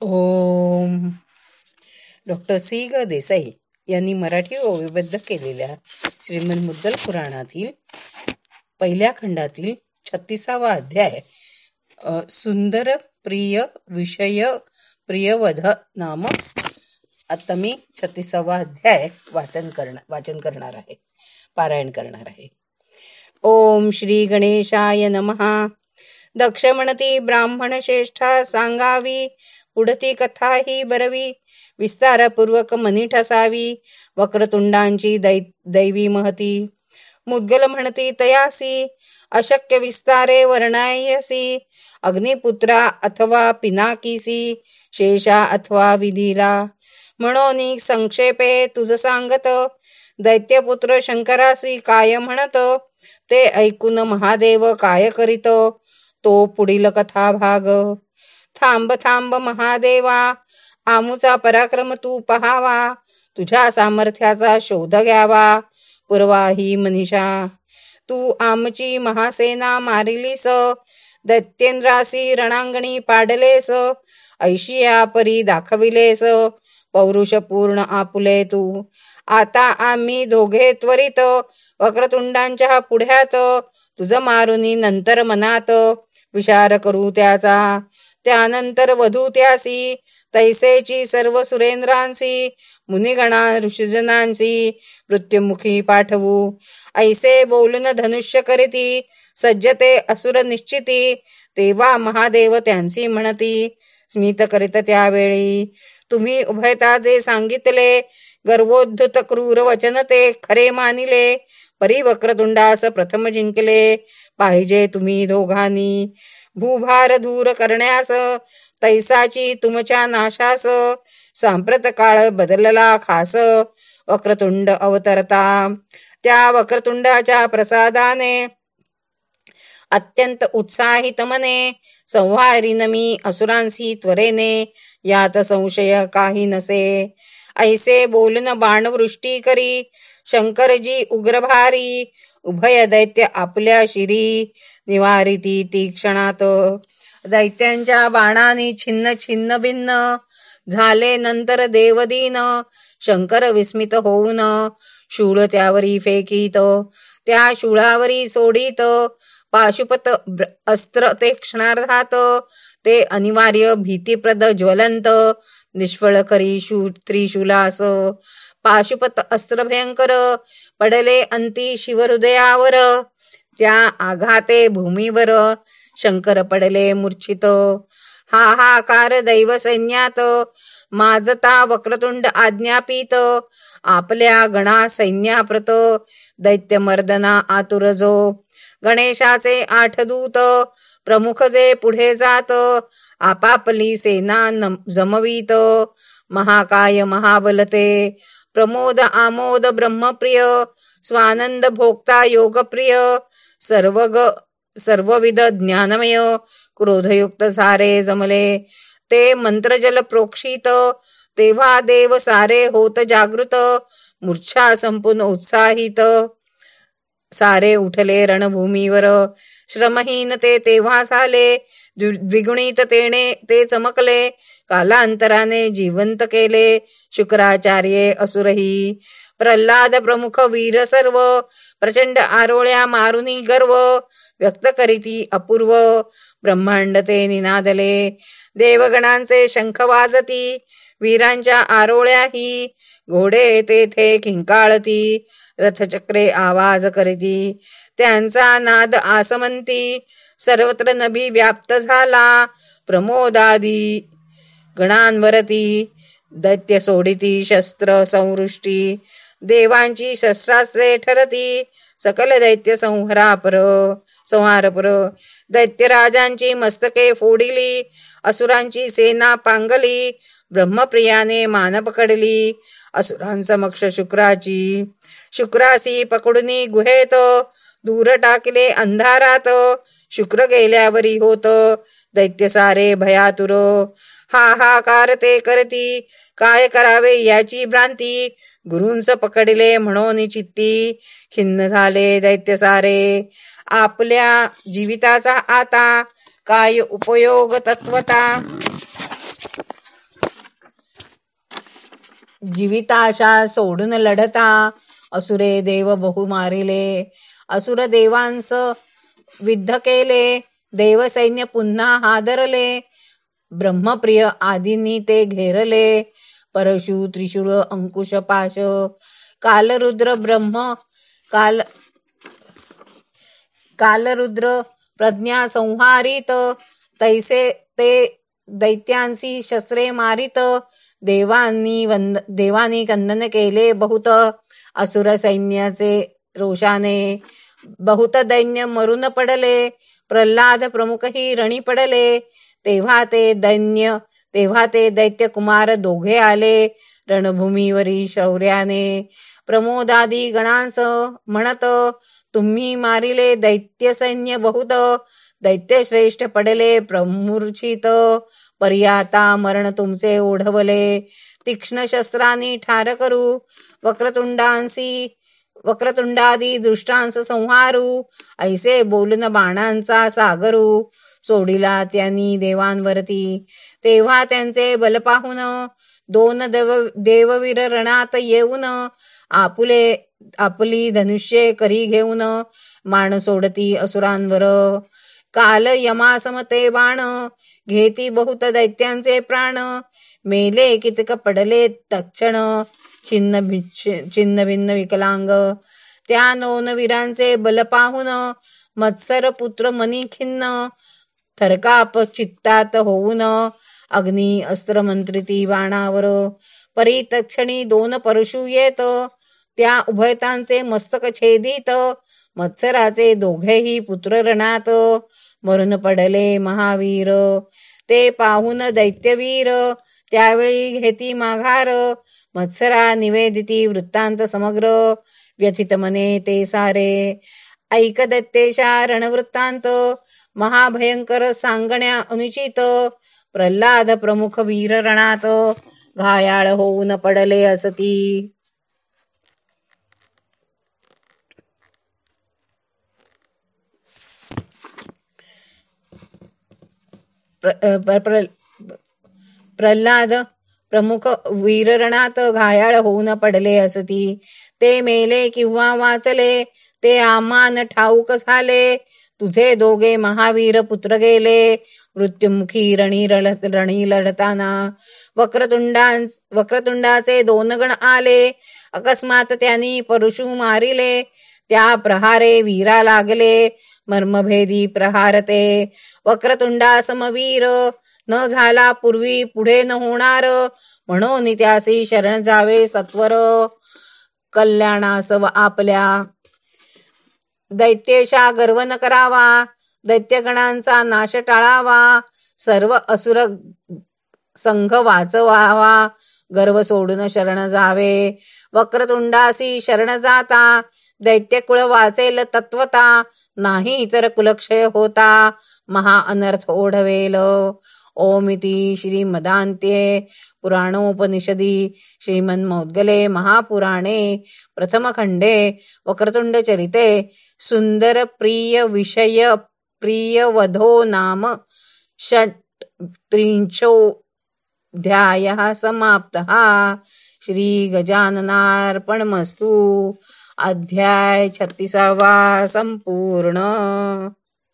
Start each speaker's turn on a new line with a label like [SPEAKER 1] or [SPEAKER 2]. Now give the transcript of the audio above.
[SPEAKER 1] ओम. Doctor C. ग. देसाई यांनी मराठी ओवीबद्ध केलेल्या श्रीमद मुद्दल पुराणातील पहिल्या खंडातील छत्तीसावा अध्याय सुंदर प्रिय विषय प्रियवध नाम आता मी छत्तीसावा अध्याय वाचन करणार वाचन करणार आहे पारायण करणार आहे. ओम श्री गणेशाय नमहा दक्ष म्हणती ब्राह्मण श्रेष्ठा सांगावी. पुढती कथा ही बरवी. विस्तारपूर्वक मनी ठसावी. वक्रतुंडांची दै दैवी महती. मुद्गल म्हणती तयासी. अशक्य विस्तारे वर्णायसी. अग्निपुत्रा अथवा पिनाकीसी. शेषा अथवा विधीला. म्हणून संक्षेपे तुझ सांगत. दैत्यपुत्र शंकरासी काय म्हणत? ते ऐकून महादेव काय करीत? तो पुढील कथा भाग. थांब थांब महादेवा. आमूचा पराक्रम तू पहावा. तुझ्या सामर्थ्याचा शोध घ्यावा. पुरवाही मनीषा. तू आमची महासेना मारिलीस. दैत्येंद्रासी रणांगणी पाडलेस. ऐशिया परी दाखविलेस. पौरुष पूर्ण आपुले तू. आता आम्ही दोघे त्वरित वक्रतुंडांच्या पुढ्यात तुझ मारुनी नंतर मनात विचार करू त्याचा. त्यानंतर वधू त्यासी तैसेची सर्व सुरेंद्रांसी मुनिगणा ऋषीजनांसी मृत्युमुखी पाठवू. ऐसे बोलून धनुष्य करीती सज्जते असुर निश्चिती तेव्हा महादेव त्यांची म्हणती स्मित करीत त्यावेळी. तुम्ही उभयता जे सांगितले गर्वोद्धत क्रूर वचन ते खरे मानिले परिवक्रतुंडास प्रथम जिंकले. पाहिजे तुम्ही दोघांनी. भूभार दूर करण्यास तैसाची तुमच्या नाशास. सांप्रत काळ बदलला खास. वक्रतुंड अवतरता. त्या वक्रतुंडाच्या प्रसादाने अत्यंत उत्साहित मने संहारीन मी असुरांसी त्वरेने यात संशय काही नसे. ऐसे बोलन बाणवृष्टी करी शंकरजी उग्रभारी उभय दैत्य आपल्या शिरी निवारिती ती क्षणात. दैत्यांच्या बाणाने छिन्न छिन्न भिन्न झाले नंतर देवदीन. शंकर विस्मित होऊन शूळ त्यावरी फेकीत त्या शूळावरी सोडीत. पाशुपत अस्त्र ते क्षणार्धात ते अनिवार्य भीतीप्रद ज्वलंत निष्फळ करी शू त्रिशूलास. पाशुपत अस्त्र भयंकर पडले अंती शिवहृदयावर त्या आघाते भूमीवर. शंकर पडले मूर्छित. हा हा दैव सैन्यात माजता वक्रतुंड आज्ञापित. आपल्या गणा सैन्याप्रत दैत्यमर्दना आतुरजो. गणेशाचे आठ दूत प्रमुख जे पुढे जात आपापली सेना जमवीत. महाकाय महाबलते प्रमोद आमोद ब्रह्मप्रिय स्वानंद भोक्ता योगप्रिय सर्वग सर्वविध ज्ञानमय क्रोधयुक्त सारे जमले. ते मंत्रजल प्रोक्षित तेव्हा देव सारे होत जागृत मूर्छा संपूर्ण उत्साहित. सारे उठले रणभूमीवर श्रमहीन ते तेव्हा झाले द्विगुणित तेने ते चमकले कालांतराने जिवंत केले शुक्राचार्ये असुरही. प्रल्हाद प्रमुख वीर सर्व प्रचंड आरोळ्या मारुनी गर्व व्यक्त करीती अपूर्व ब्रह्मांड ते निनादले. देवगणांचे शंख वाजती वीरांच्या आरोळ्याही घोडे तेथे किंकाळती रथचक्रे आवाज करीती. त्यांचा नाद आसमंती सर्वत्र नभी व्याप्त झाला प्रमोदादी गणांवरती दैत्य सोडिती शस्त्र संवृष्टी देवांची शस्त्रास्त्रे ठरती. सकल दैत्य संहारापर संहारपर. दैत्यराजांची मस्तके फोडिली. असुरांची सेना पांगली. ब्रह्मप्रियाने मान पकडली असुरांसमक्ष शुक्राची. शुक्रासी पकडुनी गुहेत. दूर टाकले अंधारात. शुक्र गेल्यावरी होत. दैत्य सारे भयातुर हाहाकार ते करती काय करावे याची भ्रांती गुरुंस पकडले म्हणून चित्ती खिन्न झाले दैत्य सारे आपल्या जीविताचा आता काय उपयोग तत्वता? जीविताशा सोडून लढता असुरे देव बहु मारिले असुर देवांस विद्ध केले देवसैन्य पुन्हा हादरले. ब्रह्मप्रिय आदींनी ते घेरले. परशु त्रिशूळ अंकुश पाश. कालरुद्र ब्रह्म काल कालरुद्र प्रज्ञा संहारित. तैसे ते दैत्यांशी शस्त्रे मारित. देवांनी वंद देवानी कंदन केले बहुत. असुर सैन्याचे रोषाने बहुत दैन्य मरून पडले. प्रल्हाद प्रमुखही रणी पडले. तेव्हा ते दैन्य तेव्हा ते दैत्य कुमार दोघे आले. रणभूमीवरी शौर्याने प्रमोदादी गणांस म्हणत तुम्ही मारिले दैत्य सैन्य बहुत. दैत्य श्रेष्ठ पडले प्रमूर्छित पर्याता मरण तुमचे ओढवले. तीक्ष्ण शस्त्रांनी ठार करू. वक्रतुंडांसी वक्रतुंडादी दृष्टांस संहारू ऐसे बोलून बाणांचा सागरू. सोडिला त्यांनी देवांवरती तेव्हा त्यांचे बल पाहून दोन देव देववीर रणात येऊन आपुले आपली धनुष्ये करी घेऊन मान सोडती असुरांवर. काल यमासमते बाण घेती बहुत दैत्यांचे प्राण. मेले कितक पडले तक्षण छिन्न छिन्न भिन्न विकलांग। त्या नोन वीरांचे बल पाहून मत्सर पुत्र मनी खिन्न। थरकाप चित्तात होऊन अग्नी अस्त्र मंत्रिती बाणावर। परितक्षणी दोन परशु येत। त्या उभयतांचे मस्तक छेदित। मत्सराचे दोघेही पुत्र रणात। मरून पडले महावीर। ते पाहून दैत्यवीर त्यावेळी घेती माघार. मत्सरा निवेदिती वृत्तांत समग्र. व्यथित मने ते सारे. ऐक दत्तेशा रणवृत्तांत. महाभयंकर सांगण्या अनुचित. प्रल्हाद प्रमुख वीर रणात. घायाळ होऊन पडले असती. प्रल्हाद प्रमुख वीररणात घायाळ होऊन पडले असती. ते मेले किंवा वाचले ते आमान ठाऊक झाले. तुझे दोघे महावीर पुत्र गेले. मृत्युमुखी रणी रळत रणी लढताना वक्रतुंडां वक्रतुंडाचे दोन गण आले. अकस्मात त्यांनी परशु मारिले. त्या प्रहारे वीरा लागले. मर्मभेदी प्रहारते. वक्रतुंडा समवीर न झाला पूर्वी पुढे न होणार. म्हणून त्यासी शरण जावे सत्वर. कल्याणास आपल्या. दैत्येशा गर्व न करावा. दैत्यगणांचा नाश टाळावा. सर्व असुर संघ वाचवावा. गर्व सोडून शरण जावे. वक्रतुंडासी शरण जाता. दैत्यकुळ वाचेल तत्वता. नाही इतर कुलक्षय होता. महा अनर्थ ओढवेल. ओमिती श्रीमदान्त्ये पुराणोपनिषदी. श्रीमन्मौद्गले महापुराणे प्रथमखण्डे वक्रतुण्डचरिते सुन्दरप्रियविषय प्रियवधो नाम ध्यायः समाप्तः। श्रीगजाननार्पणमस्तु। अध्याय छत्तीसावा संपूर्ण